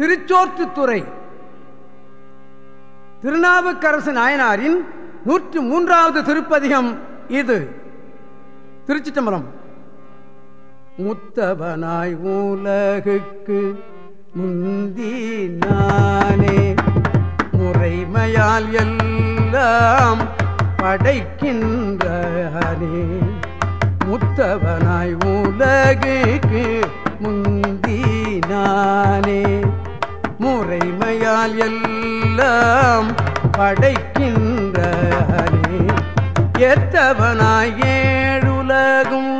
திருச்சோற்றுத்துறை. திருநாவுக்கரசு நாயனாரின் நூற்று மூன்றாவது திருப்பதிகம் இது. திருச்சிட்டம்பலம். முத்தவனாய் உலகுக்கு முந்தி நானே. முறைமையால் எல்லாம் படைக்கின்றனே. முத்தவனாய் உலகுக்கு முந்தி நானே. முறைமையால் எல்லாம் படைக்கின்றனே எத்தவனாய் ஏழுலகும்?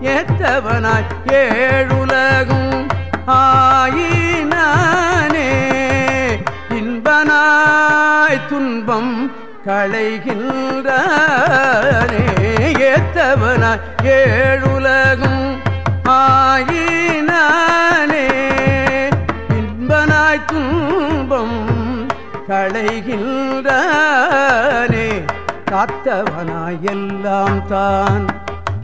எத்தவனாய் ஏழுலகும்? ஆயினானே இன்பனாய் துன்பம் களைகின்றானே. ஏத்தவனாய் ஏழுலகும்? ஆயினானே இன்பனாய் துன்பம் களைகின்றானே. காத்தவனாய் எல்லாம் தான்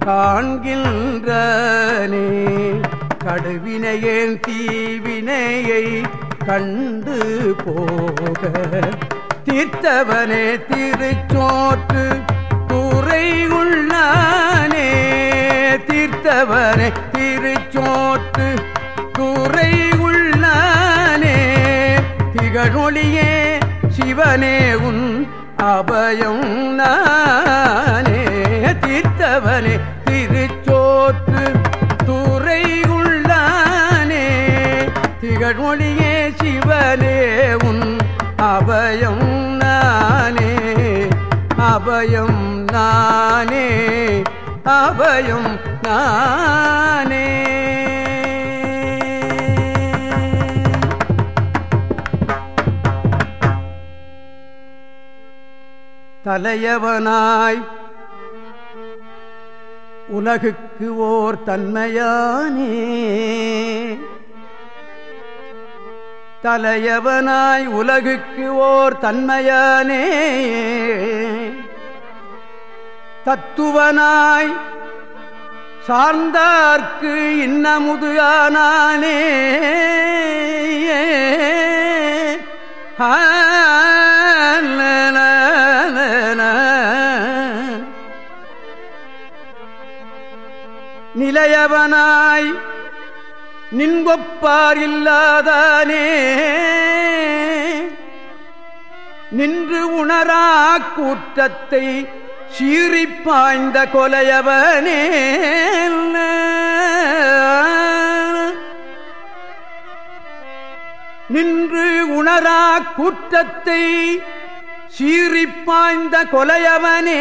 காண்கின்றனே. கடுவினையேன் தீவினையை கண்டு போக தீர்த்தவனே திருச்சோற்று துறை உள்ளானே. தீர்த்தவனே திரு திகழொளியே சிவனே உன் அபயம் நானே தீர்த்தவனே திருச்சோற்று துறை உள்ளானே. திகழ்மொழியே சிவனே உன் அபயம் நானே அபயம் நானே அபயம் நானே. தலையவனாய். உலகுக்கு ஓர் தன்மையானே. தலையவனாய் உலகுக்கு ஓர் தன்மையானே. தத்துவனாய் சார்ந்தார்க்கு இன்னமுது ஆனானே. ஆ நின்கொப்பார் இல்லாதானே? நின்று உணரா கூற்றத்தை சீறி பாய்ந்த கொலையவனே. நின்று உணரா கூற்றத்தை சீறி பாய்ந்த கொலையவனே.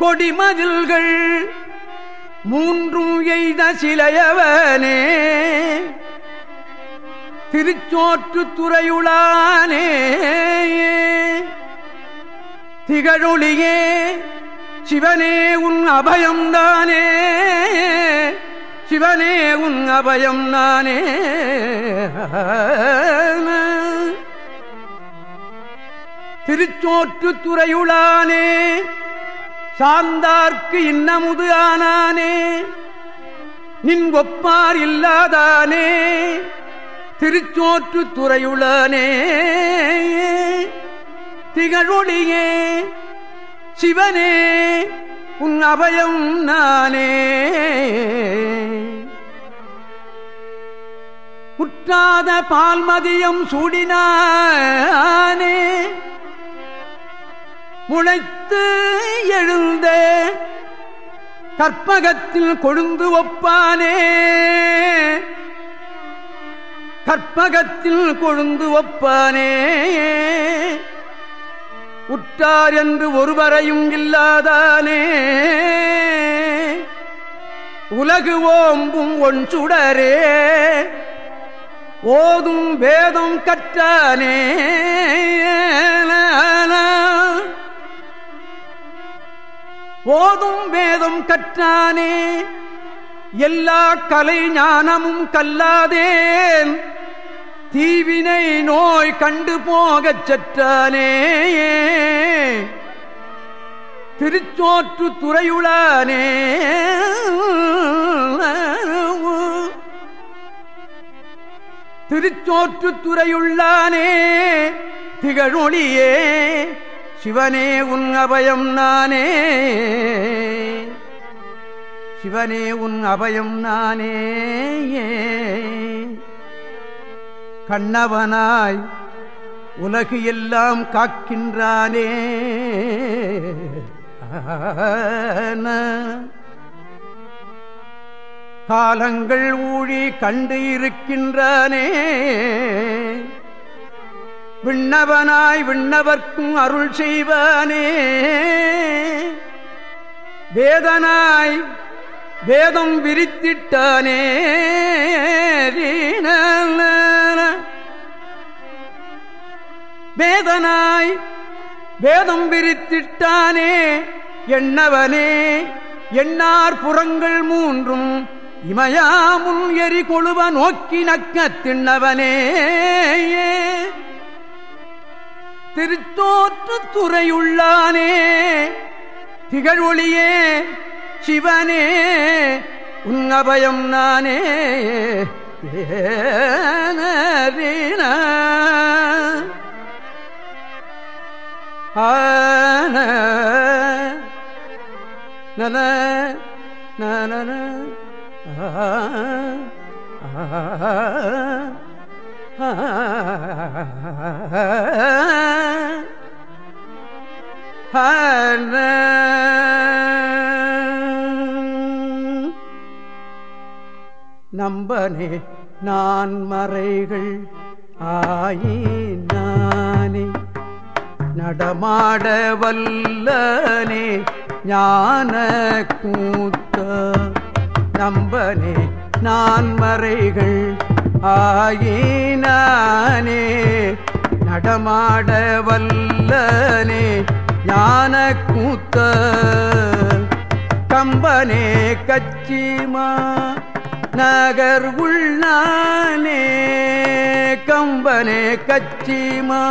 கொடிமதில்கள் மூன்றும் எய்த சிலையவனே. திருச்சோற்று துறையுளானே. திகழொளியே சிவனே உன் அபயம்தானே சிவனே உன் அபயம் நானே. திருச்சோற்று துறையுளானே சார்ந்தார்க்கு இன்னமுது ஆனானே. நின் ஒப்பார் இல்லாதானே திருச்சோற்று துறையுளானே. திகழொழியே சிவனே. உன் அபயம் நானே. முற்றாத பால்மதியம் சூடினானே. முளைத்து எழுந்த கற்பகத்தில் கொழுந்து ஒப்பானே. கற்பகத்தில் கொழுந்து ஒப்பானே. உற்றார் என்று ஒருவரையும் இல்லாதானே? உலகு ஓம்பும் ஒன்றுடரே ஓதும் வேதம் கற்றானே? ஓதும் வேதம் கற்றானே? எல்லா கலை ஞானமும் கல்லாதேன். தீவினை நோய் கண்டு போகச் சற்றானே. திருச்சோற்று துறையுளானே. திருச்சோற்று துறையுள்ளானே. திகழொளியே சிவனே உன் அபயம் நானே. சிவனே உன் அபயம் நானே. கண்ணவனாய் உலகு எல்லாம் காக்கின்றானே காலங்கள் ஊழி கண்டு இருக்கின்றானே. விண்ணவனாய் விண்ணவர்க்கும் அருள் செய்வானே. வேதனாய் வேதம் விரித்திட்டானே. வேதனாய் வேதம் விரித்திட்டானே எண்ணவனே எண்ணார் புறங்கள் மூன்றும் இமயாமுன் எரி கொழுவ நோக்கி நக்க திண்ணவனே திருத்தோற்று துறையுள்ளானே திகழொளியே சிவனே உன்னபயம் நானே ஏன ஆன நன நன நம்பனே நான் மறைகள் ஆயினானே நடமாட வல்லனே ஞான கூத்த நம்பனே நான் மறைகள் ஆயினானே. நடமாட வல்லனே ஞான கூத்த கம்பனே கச்சிமா நகர் உள்ளானே கம்பனே கச்சிமா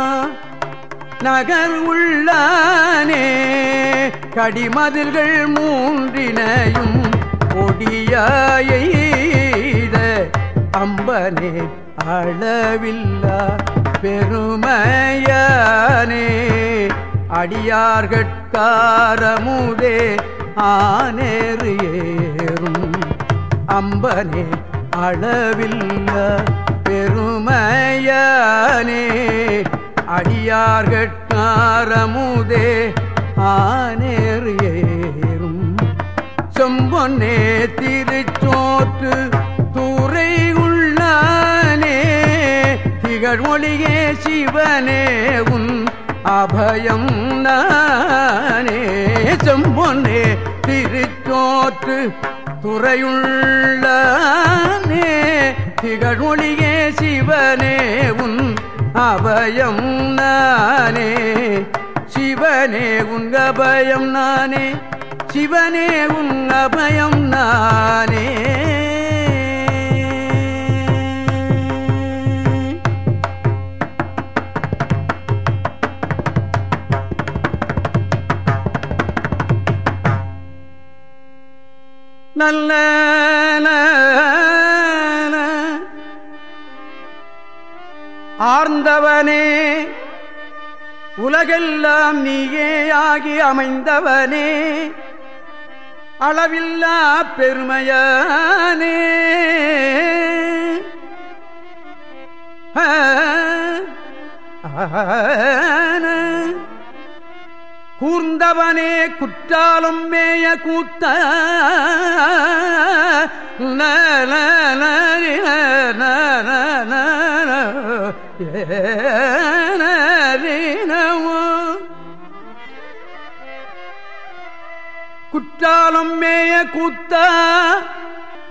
நகர் உள்ளானே. கடிமதில்கள் மூன்றினையும் கொடியாய அம்பனே அளவில்லா பெருமையானே. அடியார்கட்காரமுதே ஆனேறு ஏறும் அம்பனே அளவில்லா பெருமையானே. அடியார்கட்காரமுதே ஆனேறு ஏறும். செம்பொன்னே திருச்சோற்று தூரை உள்ளானே திகழ்மொழியே சிவனே உன் அபயம் நானே. செம்பொன்னே திருச்சோற்று துறையுள்ளானே திகழ்மொழியே சிவனே உன் அபயம் நானே. சிவனே உங்க அபயம் நானே. சிவனே உன் அபயம் நானே. நல்ல சார்ந்தவனே உலகெல்லாம் நீயே ஆகி அமைந்தவனே அளவில்லா பெருமையானே கூர்ந்தவனே குற்றாலும் மேய கூத்த குற்றாலம் மேய கூத்த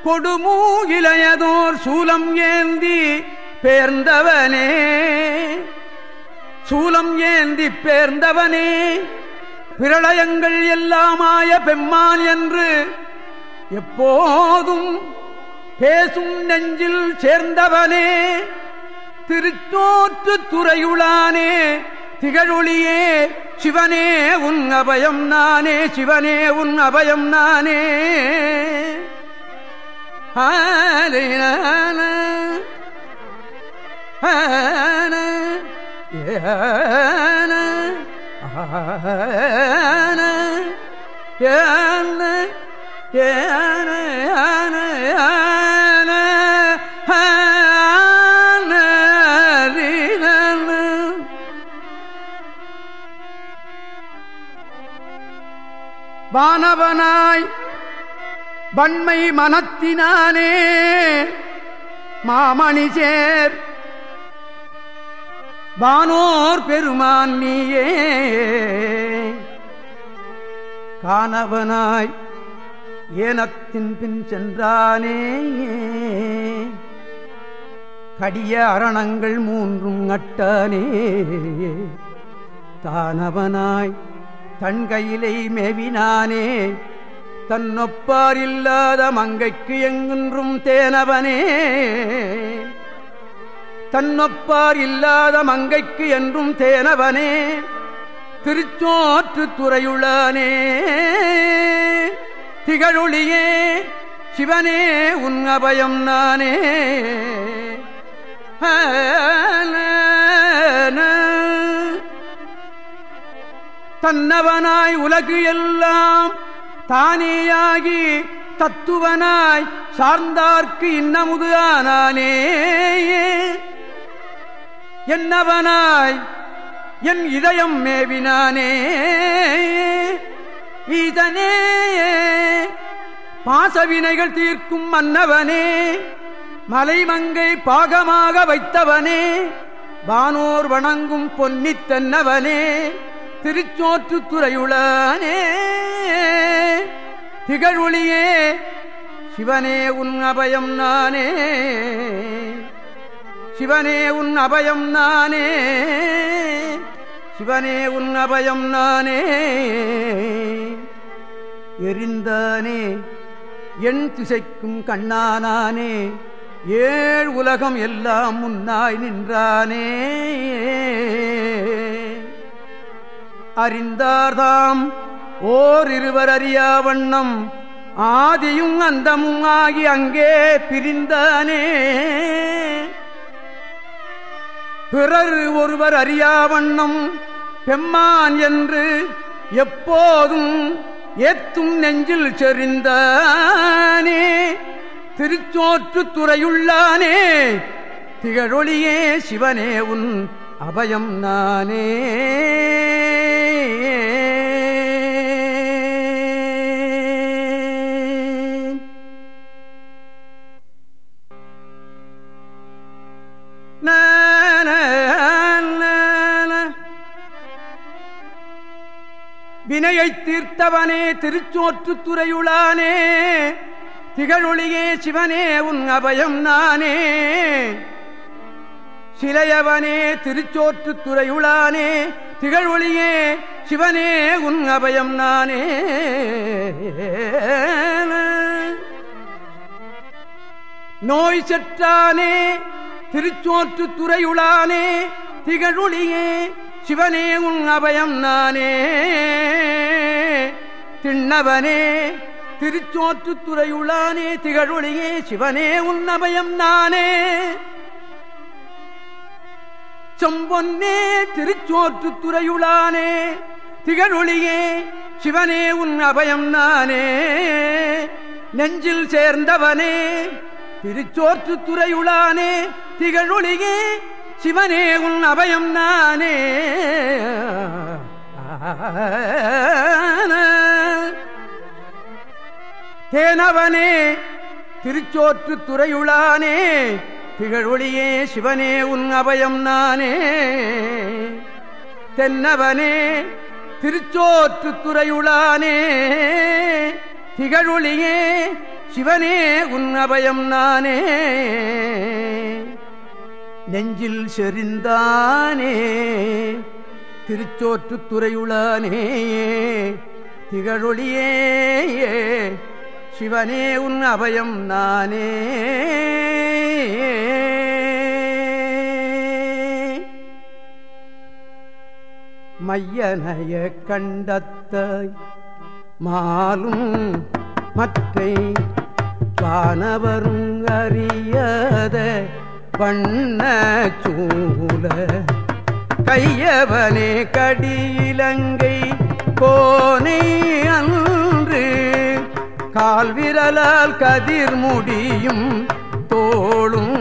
கொடுமூ இளையதோர் சூலம் ஏந்தி பேர்ந்தவனே. சூலம் ஏந்தி பேர்ந்தவனே. பிரளயங்கள் எல்லாமாய பெம்மான் என்று எப்போதும் பேசும் நெஞ்சில் சேர்ந்தவனே. திருத்தோற்று துறையுளானே திகழொளியே சிவனே உன் அபயம் நானே சிவனே உன் அபயம் நானே. ஆன ஆன ஏன ஏன ஏன வானவனாய் வன்மை மனத்தினானே மாமணிசேர் வானோர் பெருமான் நீயே. காணவனாய் ஏனத்தின் பின் சென்றானே. கடிய அரணங்கள் மூன்றும் நட்டானே தானவனாய் தன் கையிலை மேவினானே தன்னொப்பார் இல்லாத மங்கைக்கு எங்குன்றும் தேனவனே தன்னொப்பார் இல்லாத மங்கைக்கு என்றும் தேனவனே திருச்சோற்று துறையுளானே திகழொளியே சிவனே உன் அபயம் நானே தன்னவனாய் உலகு எல்லாம் தானேயாகி தத்துவனாய் சார்ந்தார்க்கு இன்னமுது ஆனானே. என்னவனாய் என் இதயம் மேவினானே. இதனே பாசவினைகள் தீர்க்கும் மன்னவனே. மலைமங்கை பாகமாக வைத்தவனே. வானோர் வணங்கும் பொன்னித்தன்னவனே திருச்சோற்றுத்துறையுளானே. திகழொளியே சிவனே உன் அபயம் நானே. சிவனே உன் அபயம் நானே. சிவனே உன் அபயம் நானே. எரிந்தானே என் திசைக்கும் கண்ணானானே. ஏழ் உலகம் எல்லாம் முன்னாய் நின்றானே. அறிந்தார்தாம். ஓர் இருவர் அறியாவண்ணம் ஆதியும் அந்தமும் ஆகி அங்கே பிரிந்தானே. பிறர் ஒருவர் அறியாவண்ணம் பெம்மான் என்று எப்போதும் ஏத்தும் நெஞ்சில் செறிந்தானே. திருச்சோற்று துறையுள்ளானே. திகழொளியே சிவனே உன் அபயம் நானே. வினையை தீர்த்தவனே திருச்சோற்றுத்துறையுளானே திகழொளியே சிவனே உன் அபயம் நானே. சிலையவனே திருச்சோற்றுத்துறையுளானே துறையுளானே திகழொளியே சிவனே உன் அபயம் நானே. நோய் செற்றானே திருச்சோற்று துறையுளானே திகழொளியே சிவனே உன் அபயம் நானே. திண்ணவனே திருச்சோற்று துறையுளானே திகழொளியே சிவனே உன் அபயம் நானே. செம்பொன்னே திருச்சோற்று துறையுளானே திகழொளியே சிவனே உன் அபயம் நானே. நெஞ்சில் சேர்ந்தவனே திருச்சோற்று துறையுளானே திகழொளியே சிவனே உன் அபயம் நானே. தேனவனே திருச்சோற்று துறையுளானே திகழொளியே சிவனே உன் அபயம் நானே. தென்னவனே திருச்சோற்று துறையுளானே திகழொளியே சிவனே உன் அபயம் நானே. நெஞ்சில் செறிந்தானே திருச்சோற்று துறையுளானே திகழொளியே சிவனே உன் அபயம் நானே. மையனைய கண்டத்தாய் மாலும் மற்றை வானவரும் அறியத பண்ண சூல கையவனே கடியிலங்கை கோனை அன்று கால்விரலால் கதிர் முடியும் தோளும்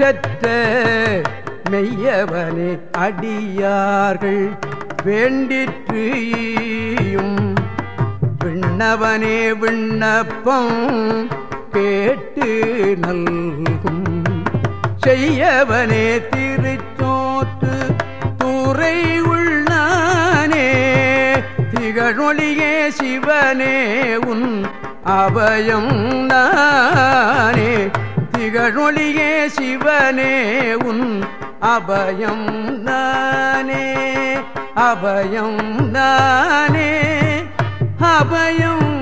செற்ற மெய்யவனே அடியார்கள். வேண்டிற்று ஈயும் விண்ணவனே விண்ணப்பம் கேட்டு நல்கும். செய்யவனே திருச்சோற்று துறை உள்ளானே திகழொழியே சிவனே உன் அபயம் நானே திகழொழியே சிவனே உன் அபயம் நானே. அபயம் தானே? அபயம்